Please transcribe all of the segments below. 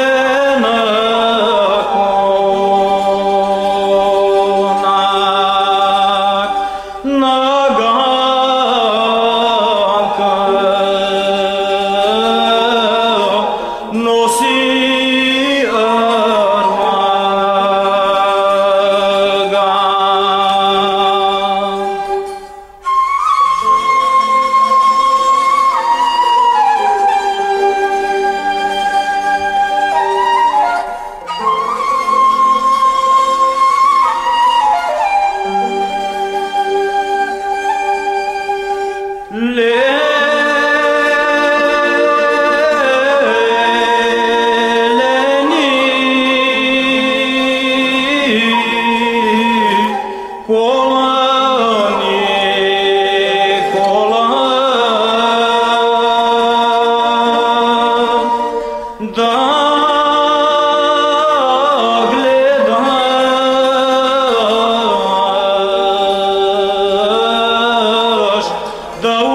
Amen.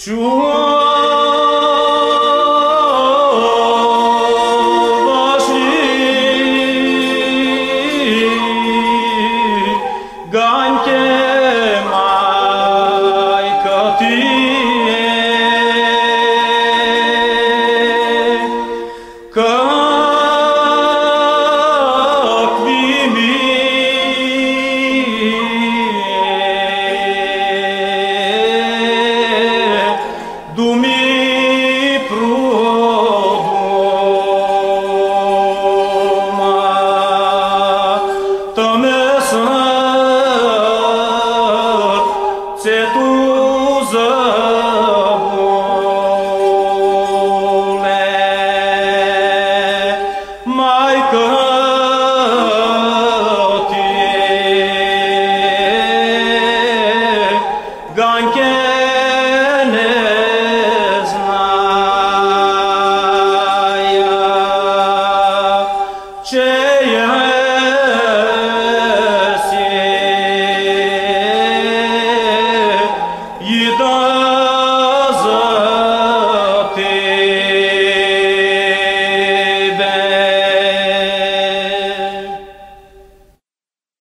주와 God. I a